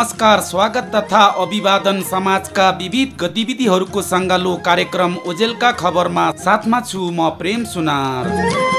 नमस्कार स्वागत तथा अभिवादन समाजका विविध गतिविधिहरूको सङ्गालो कार्यक्रम ओजेलका खबरमा साथमा छु म प्रेम सुनार।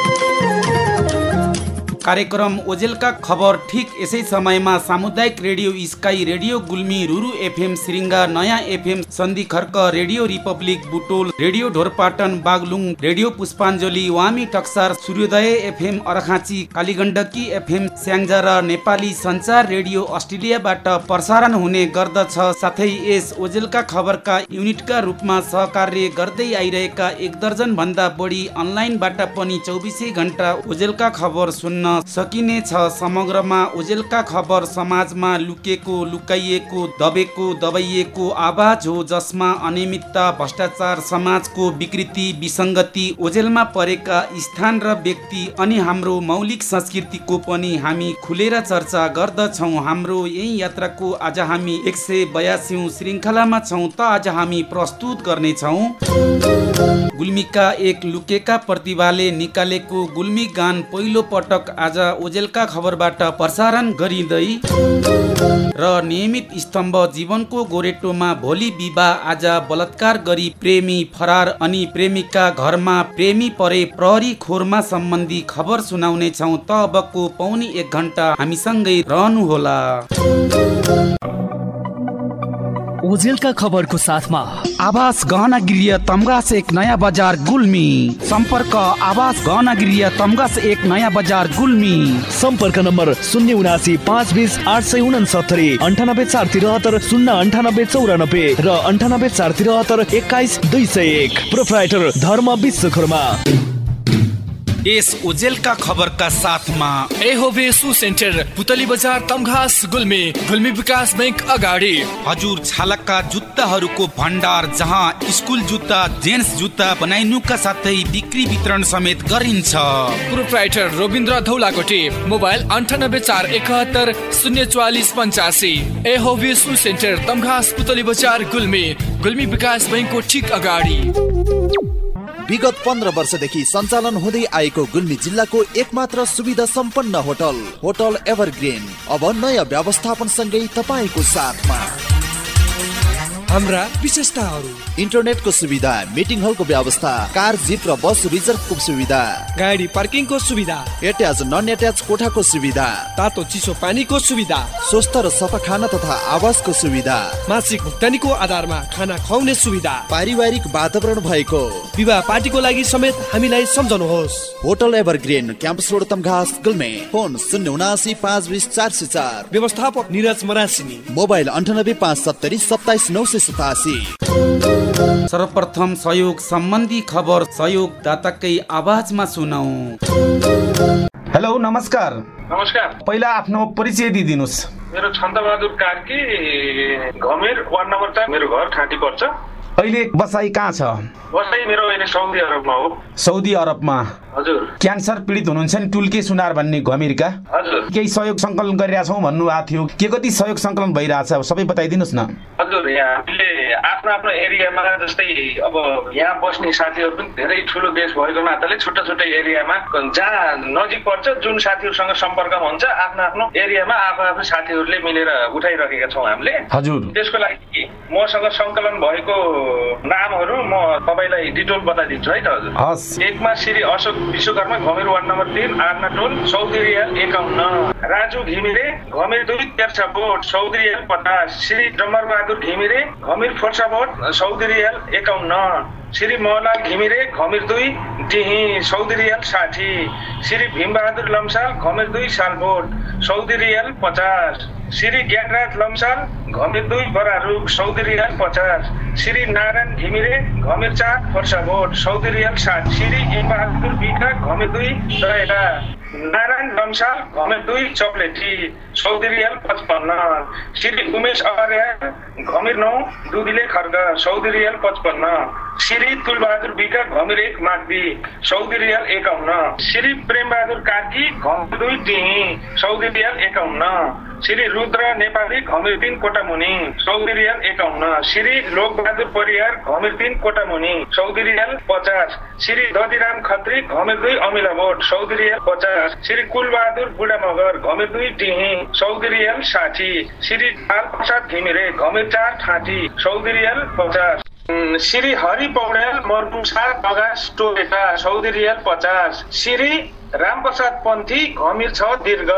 कार्यक्रम ओजेलका खबर ठिक यसै समयमा सामुदायिक radio sky radio Gulmi Ruru FM Siringa नयाँ FM Sandhikharka radio republic Butwal radio Dhorpatan Baglung radio Pushpanjali Wami Taksar Suryodaya FM Arghakhanchi Kaligandaki FM Syangja र नेपाली सञ्चार रेडियो अस्ट्रेलियाबाट प्रसारण हुने गर्दछ। साथै यस ओजेलका खबरका युनिटका रूपमा सहकार्य गर्दै आइरहेका एक दर्जन भन्दा बढी अनलाइनबाट पनि चौबिसै घन्टा ओजेलका खबर सुन्न सकिनेछ समग्रमा ओजेलका खबर समाजमा लुकेको लुकाइएको दबेको दबाइएको आवाज हो जसमा अनियमितता भ्रष्टाचार समाजको विकृति विसङ्गति ओजेलमा परेका स्थान र व्यक्ति अनि हाम्रो मौलिक संस्कृतिको पनि हामी खुलेर चर्चा गर्दछौँ। हाम्रो यही यात्राको आज हामी एक सय बयासी श्रृङ्खलामा छौँ त आज हामी प्रस्तुत गर्नेछौँ। गुल्मीका एक लुकेका प्रतिभाले निकालेको गुल्मी गान पहिलो पटक आज ओजेलका खबरबाट प्रसारण गरिँदै र नियमित स्तम्भ जीवनको गोरेटोमा भोलि विवाह आज बलात्कार गरी प्रेमी फरार अनि प्रेमिका घरमा प्रेमी परे प्रहरी खोरमा सम्बन्धी खबर सुनाउनेछौँ त अबको पौनी एक घन्टा हामीसँगै रहनुहोला। ओजेलका खबरको साथमा। आवास गहना गृह तमगास एक नयाँ बजार गुल्मी। सम्पर्क आवास गहना गृह तमगास एक नयाँ बजार गुल्मी। सम्पर्क नम्बर शून्य उनासी पाँच बिस आठ सय उनासत्तरी अन्ठानब्बे चार त्रिहत्तर शून्य अन्ठानब्बे चौरानब्बे र अन्ठानब्बे चार त्रिहत्तर एक्काइस दुई सय एक। प्रोप्राइटर धर्म विश्वकर्मा। यस ओजेलका खबरका साथमा। एहोबे सु सेन्टर पुतली बजार तमघास गुल्मी गुल्मी विकास बैंक अगाडि। हजुर छालाका जुत्ताहरूको भण्डार जहाँ स्कुल जुत्ता जेन्ट्स जुत्ता बनाइनुका साथै बिक्री वितरण समेत गरिन्छ। प्रोप्राइटर रविन्द्र धौलाकोटी मोबाइल अन्ठानब्बे चार एकहत्तर शून्य चौवालिस पञ्चासी। एहोबे सु सेन्टर तमघास पुतली बजार गुल्मी गुल्मी विकास बैङ्कको ठिक अगाडि। विगत पन्ध्र वर्षदेखि सञ्चालन हुँदै आएको गुल्मी जिल्लाको एकमात्र सुविधा सम्पन्न होटल होटल एभरग्रिन। अब नयाँ व्यवस्थापनसँगै तपाईँको साथमा। हाम्रा विशेषताहरू। इन्टरनेटको सुविधा मिटिङ हलको व्यवस्था कार जिप र बस रिजर्भको सुविधा। गाडी पार्किङको सुविधा। एट्याच नन एट्याच कोठाको सुविधा। तातो चिसो पानीको सुविधा। स्वस्थ र सफा खाना तथा आवासको सुविधा। मासिक भुक्तानीको आधारमा खाना खुवाउने सुविधा। पारिवारिक वातावरण भएको। विवाह पार्टीको लागि समेत हामीलाई सम्झनुहोस्। Hotel Evergreen campus road Tamghas Gulmi. Phone शून्य उनासी पाँच बिस चार सय चार। व्यवस्थापक निरज मरासिनी। मोबाइल अन्ठानब्बे पाँच सत्तरी सत्ताइस नौ सय सतासी। सर्वप्रथम सहयोग सम्बन्धी खबर सहयोग दाताकै आवाजमा सुनौ। हेलो नमस्कार। नमस्कार। पहिला आफ्नो परिचय दिइदिनुहोस्। मेरो छन्दबहादुर कार्की घमेर वार्ड नम्बर चार मेरो घर ठाँटी पर्छ। अहिले बसाइ कहाँ छ? बसाइ मेरो अहिले साउदी अरबमा हो। सौदी अरबमा। क्यान्सर पीडित हुनुहुन्छ नि टुल्के सुनार भन्ने घमेरका। केही सहयोग सङ्कलन गरिरहेछौँ भन्नुभएको थियो। के कति सहयोग सङ्कलन भइरहेछ सबै बताइदिनुहोस् न। हजुर यहाँ हामीले आफ्नो आफ्नो एरियामा जस्तै अब यहाँ बस्ने साथीहरू पनि धेरै ठुलो देश भएको नाताले छुट्टा छुट्टै एरियामा जहाँ नजिक पर्छ जुन साथीहरूसँग सम्पर्कमा हुन्छ आफ्नो आफ्नो एरियामा आफ्नो आफ्नो साथीहरूले मिलेर उठाइरहेका छौँ हामीले। हजुर। त्यसको लागि मसँग सङ्कलन भएको नामहरू म तपाईँलाई डिटेल बताइदिन्छु है त हजुर। एकमा श्री अशोक विश्वकर्मा घमेर वार्ड नम्बर तिन आर्ना टोल चौधरी एकाउन्न। राजु घिमिरे घमेर दुई तेर्सा बोट चौधरी पचास। श्री डम्बर बहादुर घिमिरे घमेर फोर्सा बोट चौधरी एकाउन्न। श्री मोहनलाल घिमिरे घमेर दुई डिही चौधरी साठी। श्री भीमबहादुर लम्साल घमेर दुई साल बोट चौधरी पचास। श्री ज्ञानराज लम्साल घमेर दुई बरारुख चौधरी पचास। श्री नारायण घिमिरे घमेर चार वर्षा भोट चौधरी रियाल सात श्री बहादुर बिका घमेर दुई दहेरा नारायण लम्साल घमेर दुई चप्लेटी चौधरी रियाल पचपन्न। श्री उमेश अर्या घमेर नौ दुधीले खर्ग चौधरी रियाल पचपन्न। श्री तुलबहादुर बिका घमेर एक माग्दी चौधरी रियाल एकाउन्न। श्री प्रेमबहादुर कार्की घमेर दुई टिही चौधरी रियाल एकाउन्न। श्री रुद्र नेपाली घमिर तिन कोटा मुनि सौदी रियाल एकाउन्न। श्री लोकबहादुर परियार घमिर तिन कोटा मुनि सौदी रियाल पचास। श्री दधिराम खत्री घमिर दुई अमिला भोट सौदी रियाल पचास। श्री कुलबहादुर बुढा मगर घमिर दुई टिही सौदी रियाल साठी। श्री लाल प्रसाद घिमिरे घमिर चार ठाँटी सौदी रियाल पचास श्री हरि पौड्याल मर्मुसा बगास टोलेका सौदी रियाल पचास। श्री रामप्रसाद पन्थी घमिर छ दीर्घ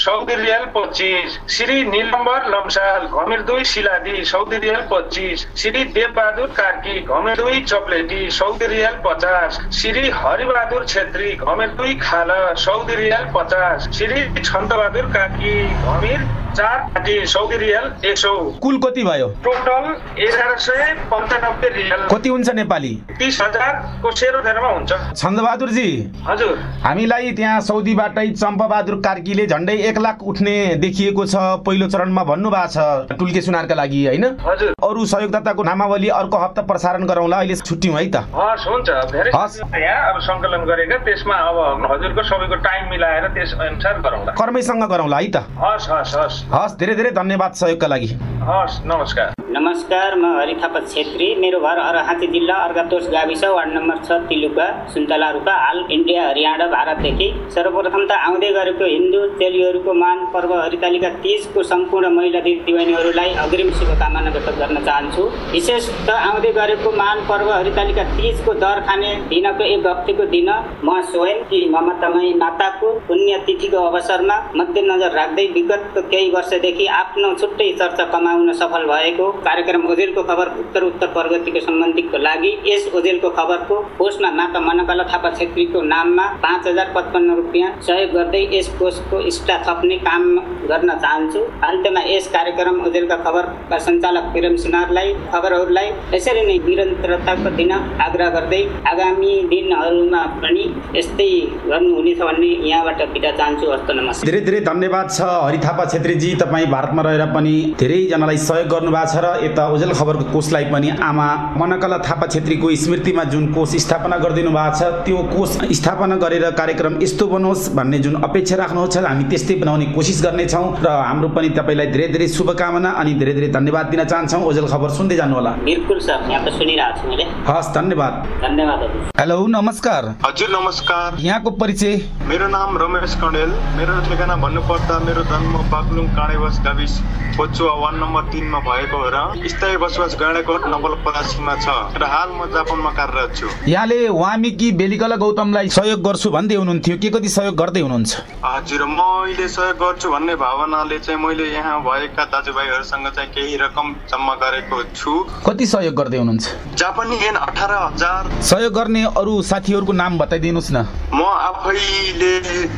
सौदी रियाल पच्चिस श्री निलम्बर लम्साल घमिर दुई सिलादी सौदी रियाल पच्चिस श्री देवबहादुर कार्की घमिर दुई चप्लेटी सौदी रियाल पचास श्री हरिबहादुर छेत्री घमिर दुई खाल सौदी रियाल पचास श्री छन्तबहादुर कार्की घमिर चार सौदी रियाल एक सौ कुल कति भयो टोटल एघार सय पन्चानब्बे रियाल कति हुन्छ नेपाली तिस हजारको सेरोफेरोमा हुन्छ छन्दबहादुरजी हजुर हामीलाई त्यहाँ सौदीबाटै चम्पबहादुर कार्कीले झन्डै एक लाख उठ्ने देखिएको छ पहिलो चरणमा भन्नुभएको छ टुल्के सुनारका लागि होइन हजुर अरू सहयोगदाताको नामावली अर्को हप्ता प्रसारण गरौँला अहिले छुट्यौँ है त हस् हुन्छ धेरै। यहाँ अब सङ्कलन गरेका त्यसमा अब हजुरको सबैको टाइम मिलाएर त्यस अनुसार गरौँला कर्मैसँग गरौँला है त हस् हस् हस् हस् धेरै धेरै धन्यवाद सहयोगका लागि। हस् नमस्कार। नमस्कार म हरि थापा छेत्री मेरो घर अरहाती जिल्ला अर्घातोष गाविस वार्ड नम्बर छ तिलुका सुन्तला रूपा हाल इन्डिया हरियाणा भारतदेखि। सर्वप्रथम त आउँदै गरेको हिन्दू तेलीहरूको मान पर्व हरितालिका तिजको सम्पूर्ण महिला दिदीबहिनीहरूलाई अग्रिम शुभकामना व्यक्त गर्न चाहन्छु। विशेष त आउँदै गरेको मान पर्व हरितालिका तिजको दर खाने दिनको एक हप्तेको दिन। म स्वयं कि ममतामयी माताको पुण्यतिथिको अवसरमा मध्यनजर राख्दै विगतको केही वर्षदेखि आफ्नो छुट्टै चर्चा कमाउन सफल भएको कार्यक्रम ओजेलको खबर उत्तर उत्तर प्रगतिको सम्बन्धीको लागि यस ओजेलको खबरको कोषमा माता मनकला थापा छेत्रीको नाममा पाँच हजार पचपन्न रुपियाँ सहयोग गर्दै यस कोषको स्टा थप्ने काम गर्न चाहन्छु। अन्त्यमा यस कार्यक्रम ओजेलका खबरका सञ्चालक प्रेम सुनारलाई खबरहरूलाई यसरी नै निरन्तरताको दिन आग्रह गर्दै आगामी दिनहरूमा पनि यस्तै गर्नुहुनेछ भन्ने यहाँबाट बिदा चाहन्छु। हस्त नमस्कार। धेरै धेरै धन्यवाद छ हरि थापा छेत्रीजी तपाईँ भारतमा रहेर पनि धेरैजनालाई सहयोग गर्नुभएको छ र यता ओजेल खबरको कोषलाई पनि आमा मनकला थापा छेत्रीको स्मृतिमा जुन कोष स्थापना गरिदिनु भएको छ त्यो कोष स्थापना गरेर कार्यक्रम यस्तो बनोस् भन्ने जुन अपेक्षा राख्नुहुन्छ हामी त्यस्तै बनाउने कोसिस गर्नेछौँ र हाम्रो पनि तपाईँलाई धेरै धेरै शुभकामना अनि धेरै धेरै धन्यवाद दिन चाहन्छौँ। ओजेल खबर सुन्दै जानुहोला। बिल्कुल सर यहाँ त सुनिरहेको छु मैले। हस् धन्यवाद। धन्यवाद हेलो नमस्कार। हजुर नमस्कार। यहाँको परिचय? मेरो नाम रमेश कणेल मेरो ठेगाना भन्नुपर्दा मेरो जन्म बागलुङ काँडेवास गाविस पोचुवा वार्ड नम्बर तिनमा भएको र स्थायी बसोबास गैँडाकोट नवलपरासीमा छ र हाल म जापानमा कार्यरत छु। यहाँले वाल्मिकी बेलिकला गौतमलाई सहयोग गर्छु भन्दै हुनुहुन्थ्यो। के कति सहयोग गर्दै हुनुहुन्छ? हजुर म अहिले सहयोग गर्छु भन्ने भावनाले चाहिँ मैले यहाँ भएका दाजुभाइहरूसँग चाहिँ केही रकम जम्मा गरेको छु। कति सहयोग गर्दै हुनुहुन्छ? जापानी एन अठार हजार। सहयोग गर्ने अरू साथीहरूको नाम बताइदिनुहोस् न। म आफैले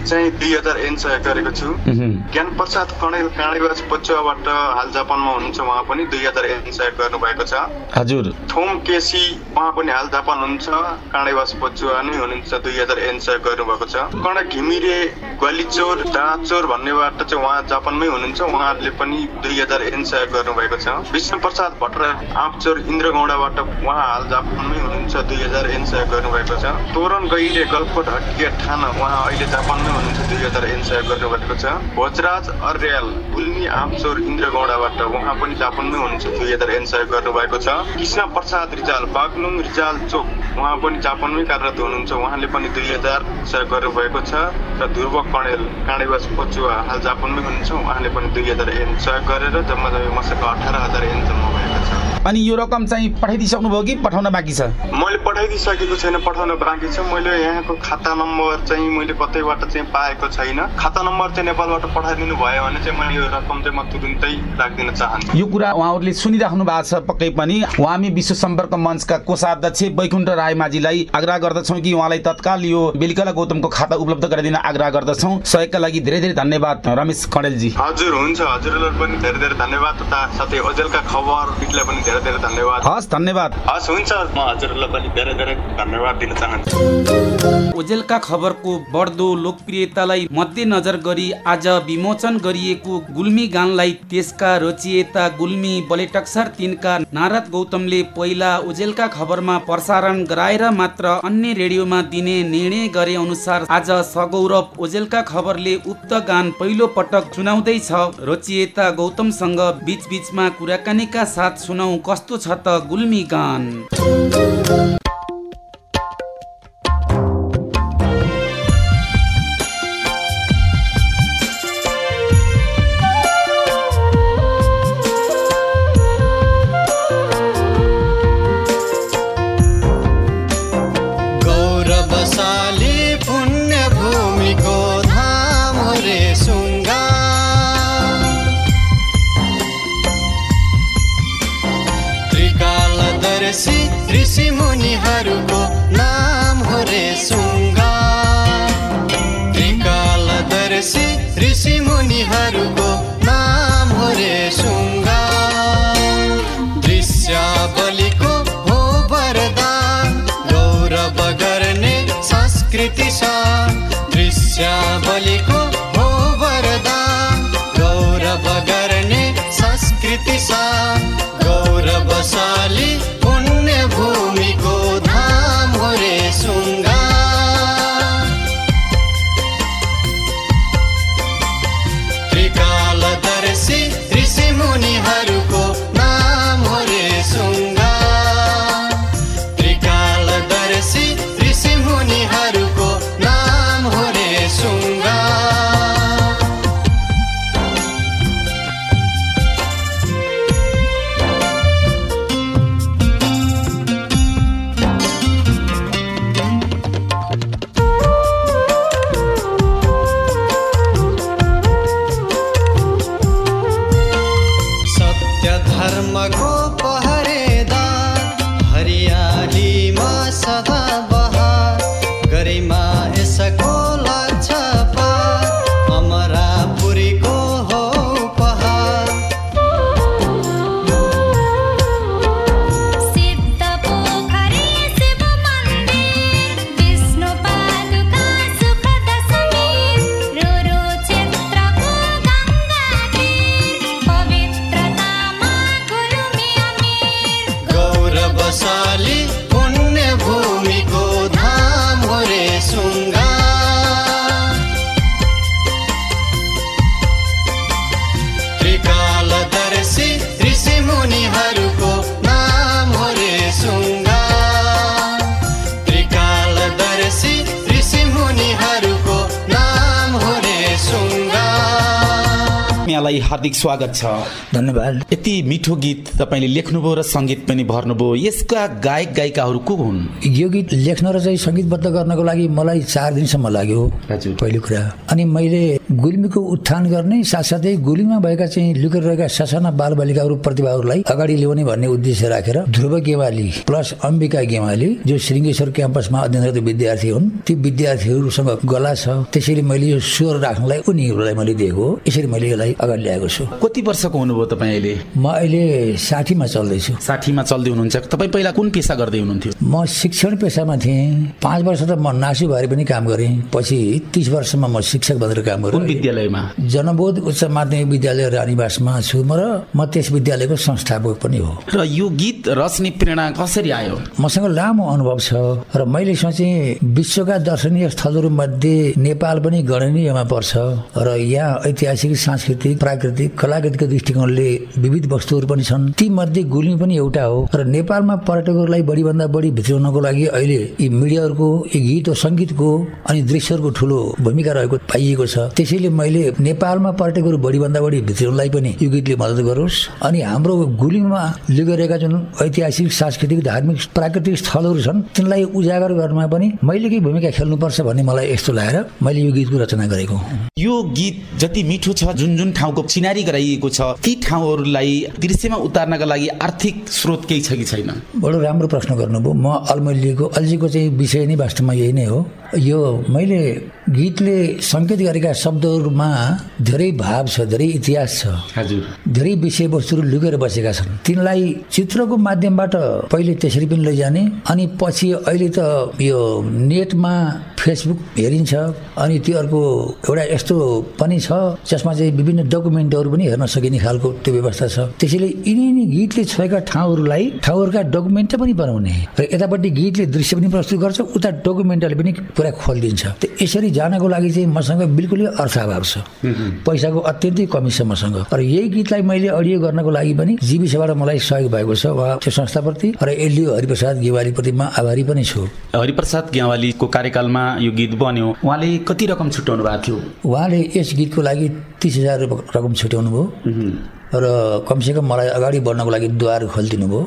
चाहिँ दुई हजार एन सहयोग गरेको छु। ज्ञान प्रसाद काँडेवास पचुवाबाट हाल जापानमा हुनुहुन्छ उहाँ पनि दुई हजार एन सहयोग गर्नुभएको छ। हजुर। थोम केसी उहाँ पनि हाल जापान हुनुहुन्छ काँडेवास पचुवा नै हुनुहुन्छ दुई हजार एन सहयोग गर्नुभएको छ। कर्ण घिमिरे ग्वालिचोर डाँचोर भन्नेबाट चाहिँ उहाँ जापानमै हुनुहुन्छ उहाँहरूले पनि दुई हजार एन सहयोग गर्नुभएको छ। विष्णु प्रसाद भट्टराई आँपचोर इन्द्र गौडाबाट उहाँ हाल जापानमै हुनुहुन्छ दुई हजार एन सहयोग गर्नुभएको छ। तोरण गैरे गलकोट हटिया थाना उहाँ अहिले जापानमै हुनुहुन्छ दुई हजार एन सहयोग गर्नुभएको छ। भोजराज अर्याल गुल्मी आँपचोर इन्द्र गौडाबाट उहाँ पनि जापानमै हुनुहुन्छ एन सहयोग गर्नुभएको छ। कृष्ण प्रसाद रिजाल बागलुङ रिजाल चोक उहाँ पनि जापानमै कार्यरत हुनुहुन्छ। उहाँले पनि दुई हजार सहयोग गर्नुभएको छ र ध्रुव कणेल काँडेवास पचुवा हाल जापानमै हुनुहुन्छ। उहाँले पनि दुई हजार एन सहयोग गरेर जम्मा जम्मी मसँग अठार हजार एन जम्मा भएको छ। अनि यो रकम चाहिँ पठाइदिइसक्नुभयो कि पठाउन बाँकी छ? मैले पठाइदिइसकेको छैन पठाउन बाँकी छ। मैले यहाँको खाता नम्बर चाहिँ मैले कतैबाट चाहिँ पाएको छैन। खाता नम्बर चाहिँ नेपालबाट पठाइदिनु भयो भने चाहिँ मैले यो रकम चाहिँ म तुरुन्तै राखिदिन चाहन्छु। यो कुरा उहाँहरूले सुनिराख्नु भएको छ पक्कै पनि। हामी विश्व सम्पर्क मञ्चका कोषाध्यक्ष वैकुण्ठ रायमाझीलाई आग्रह गर्दछौँ कि उहाँलाई तत्काल यो बेलिकला गौतमको खाता उपलब्ध गराइदिन आग्रह गर्दछौँ। सहयोगका लागि धेरै धेरै धन्यवाद रमेश कणेलजी। हजुर हुन्छ। हजुरहरूलाई पनि धेरै धेरै धन्यवाद तथा साथै ओजेलका खबर पनि धेरै धेरै धन्यवाद। हस् धन्यवाद। हस् हुन्छ। म हजुरहरूलाई पनि धेरै धेरै धन्यवाद दिन चाहन्छु। ओजेलका खबरको बढ्दो लोकप्रियतालाई मध्यनजर गरी आज विमोचन गरिएको गुल्मी गानलाई त्यसका रचिएता गुल्मी बलेटक्सर तिनका नारद गौतमले पहिला ओजेलका खबरमा प्रसारण गराएर मात्र अन्य रेडियोमा दिने निर्णय गरे अनुसार आज सगौरव ओजेलका खबरले उक्त गान पहिलो पटक सुनाउँदैछ। रचिएता गौतमसँग बीचबीचमा कुराकानीका साथ सुनाउ कस्तो छ त गुल्मी गान? बलिको हो वरदान गौरव गर्ने संस्कृति छ गौरवशाली गौरवशाली यहाँलाई हार्दिक स्वागत छ। धन्यवाद। यति मिठो गीत तपाईँले लेख्नुभयो र सङ्गीत पनि भर्नुभयो। यसका गायक गायिकाहरू को हुन्? यो गीत लेख्न र चाहिँ सङ्गीतबद्ध गर्नको लागि मलाई चार दिनसम्म लाग्यो। पहिलो कुरा। अनि मैले गुल्मीको उत्थान गर्ने साथसाथै गुल्मीमा भएका चाहिँ लुकेर रहेका ससाना बालबालिकाहरू प्रतिभाहरूलाई अगाडि ल्याउने भन्ने उद्देश्य राखेर ध्रुव गेवाली प्लस अम्बिका गेवाली जो श्रृङ्गेश्वर क्याम्पसमा अध्ययनरत विद्यार्थी हुन् ती विद्यार्थीहरूसँग गला छ। त्यसरी मैले यो स्वर राख्नलाई उनीहरूलाई मैले दिएको हो। यसरी मैले यसलाई अगाडि ल्याएको छु। कति वर्षको हुनुभयो तपाईँ अहिले? म अहिले साठीमा चल्दैछु। साठीमा चल्दै हुनुहुन्छ। तपाईँ पहिला कुन पेसा गर्दै हुनुहुन्थ्यो? म शिक्षण पेसामा थिएँ। पाँच वर्ष त म नासु भएर पनि काम गरेँ। पछि तिस वर्षमा म शिक्षक बनेर काम कुन विद्यालयमा? जनबोध उच्च माध्यमिक विद्यालय रानीवासमा छु म र म त्यस विद्यालयको संस्थापक पनि हो। र यो गीत रच्ने प्रेरणा कसरी आयो? मसँग लामो अनुभव छ र मैले सोचेँ विश्वका दर्शनीय स्थलहरू मध्ये नेपाल पनि गणनीयमा पर्छ र यहाँ ऐतिहासिक सांस्कृतिक प्राकृतिक कलाकृतिको दृष्टिकोणले विविध वस्तुहरू पनि छन्। ती मध्ये गुल्मी पनि एउटा हो र नेपालमा पर्यटकहरूलाई बढीभन्दा बढी भित्राउनको लागि अहिले यी मिडियाहरूको यी गीत र सङ्गीतको अनि दृश्यहरूको ठुलो भूमिका रहेको पाइएको छ। त्यसैले मैले नेपालमा पर्यटकहरू बढीभन्दा बढी भित्राउनलाई पनि यो गीतले मद्दत गरोस्। अनि हाम्रो गुल्मीमा लिगरेका जुन ऐतिहासिक सांस्कृतिक धार्मिक प्राकृतिक स्थलहरू छन् तिनलाई उजागर गर्नमा पनि मैले केही भूमिका खेल्नुपर्छ भन्ने मलाई यस्तो लागेर मैले यो गीतको रचना गरेको यो गीत जति मिठो छ जुन जुन ठाउँको चिनारी गराइएको छ ती ठाउँहरूलाई दृश्यमा उतार्नका लागि आर्थिक स्रोत केही छ कि छैन? बडो राम्रो प्रश्न गर्नुभयो। म अलमैलीको अल्झीको चाहिँ विषय नै वास्तवमा यही नै हो। यो मैले गीतले सङ्केत गरेका शब्दहरूमा धेरै भाव छ धेरै इतिहास छ। हजुर। धेरै विषयवस्तुहरू लुकेर बसेका छन्। तिनलाई चित्रको माध्यमबाट पहिले त्यसरी पनि लैजाने अनि पछि अहिले त यो नेटमा फेसबुक हेरिन्छ अनि त्यो अर्को एउटा यस्तो पनि छ जसमा चाहिँ विभिन्न डकुमेन्टहरू पनि हेर्न सकिने खालको त्यो व्यवस्था छ। त्यसैले यिनी यिनी गीतले छोएका ठाउँहरूलाई ठाउँहरूका डकुमेन्ट पनि बनाउने। र यतापट्टि गीतले दृश्य पनि प्रस्तुत गर्छ उता डकुमेन्टले पनि पुरा खोलिदिन्छ। यसरी जानको लागि चाहिँ मसँग बिल्कुलै अर्थाभाव छ। पैसाको अत्यन्तै कमी छ मसँग। र यही गीतलाई मैले अडियो गर्नको लागि पनि जीविसबाट मलाई सहयोग भएको छ उहाँ त्यो संस्थाप्रति। र एलडिओ हरिप्रसाद गेवालीप्रति म आभारी पनि छु। हरिप्रसाद ग्यावालीको कार्यकालमा यो गीत बन्यो। उहाँले कति रकम छुट्याउनु भएको थियो? उहाँले यस गीतको लागि तिस हजार रकम छुट्याउनु भयो र कमसेकम मलाई अगाडि बढ्नको लागि द्वार खोलिदिनु भयो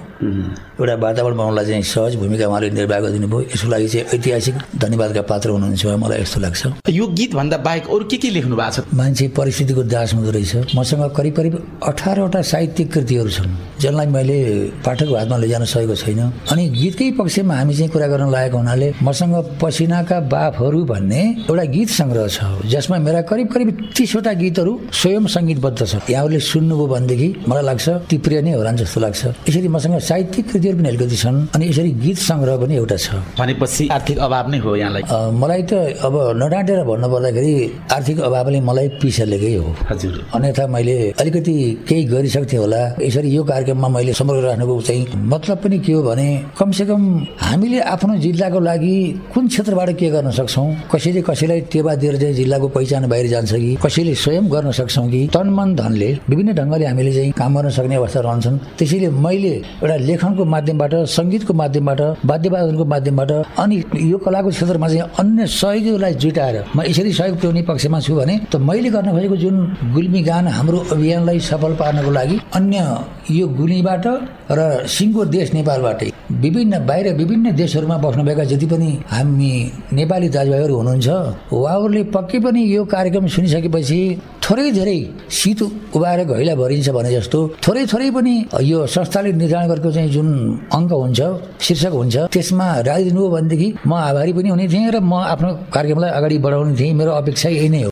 एउटा वातावरण बनाउनलाई चाहिँ सहज भूमिका उहाँले निर्वाह गरिदिनु भयो यसको लागि चाहिँ ऐतिहासिक धन्यवादका पात्र हुनुहुन्छ मलाई यस्तो लाग्छ। यो गीतभन्दा बाहेक अरू के के लेख्नु भएको छ? मान्छे परिस्थितिको दास हुँदो रहेछ। मसँग करिब करिब अठारवटा साहित्यिक कृतिहरू छन् जसलाई मैले पाठकको हातमा लैजान सकेको छैन। अनि गीतकै पक्षमा हामी चाहिँ कुरा गर्न लागेको हुनाले मसँग पसिनाका बाफहरू भन्ने एउटा गीत सङ्ग्रह छ जसमा मेरा करिब करिब तिसवटा गीतहरू स्वयं सङ्गीतबद्ध छ यहाँहरूले सुन्नुभयो भनेदेखि मलाई लाग्छ ती प्रिय नै होला जस्तो लाग्छ। यसरी मसँग साहित्यिक कृतिहरू पनि अलिकति छन् अनि यसरी गीत सङ्ग्रह पनि एउटा छ। भनेपछि आर्थिक अभाव नै हो यहाँलाई। मलाई त अब नडाँटेर भन्नु पर्दाखेरि आर्थिक अभावले मलाई पिछलेकै हो। हजुर। अन्यथा मैले अलिकति केही गरिसक्थेँ होला। यसरी यो कार्यक्रममा मैले सम्पर्क राख्नुको चाहिँ मतलब पनि के हो भने कमसेकम हामीले आफ्नो जिल्लाको लागि कुन क्षेत्रबाट के गर्न सक्छौँ? कसैले कसैलाई टेवा दिएर चाहिँ जिल्लाको पहिचान बाहिर जान्छ कि? कसैले स्वयं गर्न सक्छौँ कि? तन मन धनले विभिन्न ढङ्गले हामीले चाहिँ काम गर्न सक्ने अवस्था रहन्छन्। त्यसैले मैले एउटा लेखनको माध्यमबाट सङ्गीतको माध्यमबाट वाद्यवादनको माध्यमबाट अनि यो कलाको क्षेत्रमा चाहिँ अन्य सहयोगीहरूलाई जुटाएर म यसरी सहयोग पुर्याउने पक्षमा छु भने त मैले गर्न खोजेको जुन गुल्मी गान हाम्रो अभियानलाई सफल पार्नको लागि अन्य यो गुल्मीबाट र सिङ्गो देश नेपालबाटै विभिन्न बाहिर विभिन्न देशहरूमा बस्नुभएका जति पनि हामी नेपाली दाजुभाइहरू हुनुहुन्छ उहाँहरूले पक्कै पनि यो कार्यक्रम सुनिसकेपछि थोरै धेरै शीत उभाएर घैला भरिन्छ भने जस्तो थोरै थोरै पनि यो संस्थाले निर्धारण गरेको चाहिँ जुन अङ्क हुन्छ शीर्षक हुन्छ त्यसमा राखिदिनु हो भनेदेखि म आभारी पनि हुने थिएँ र म आफ्नो कार्यक्रमलाई अगाडि बढाउने थिएँ। मेरो अपेक्षा यही नै हो।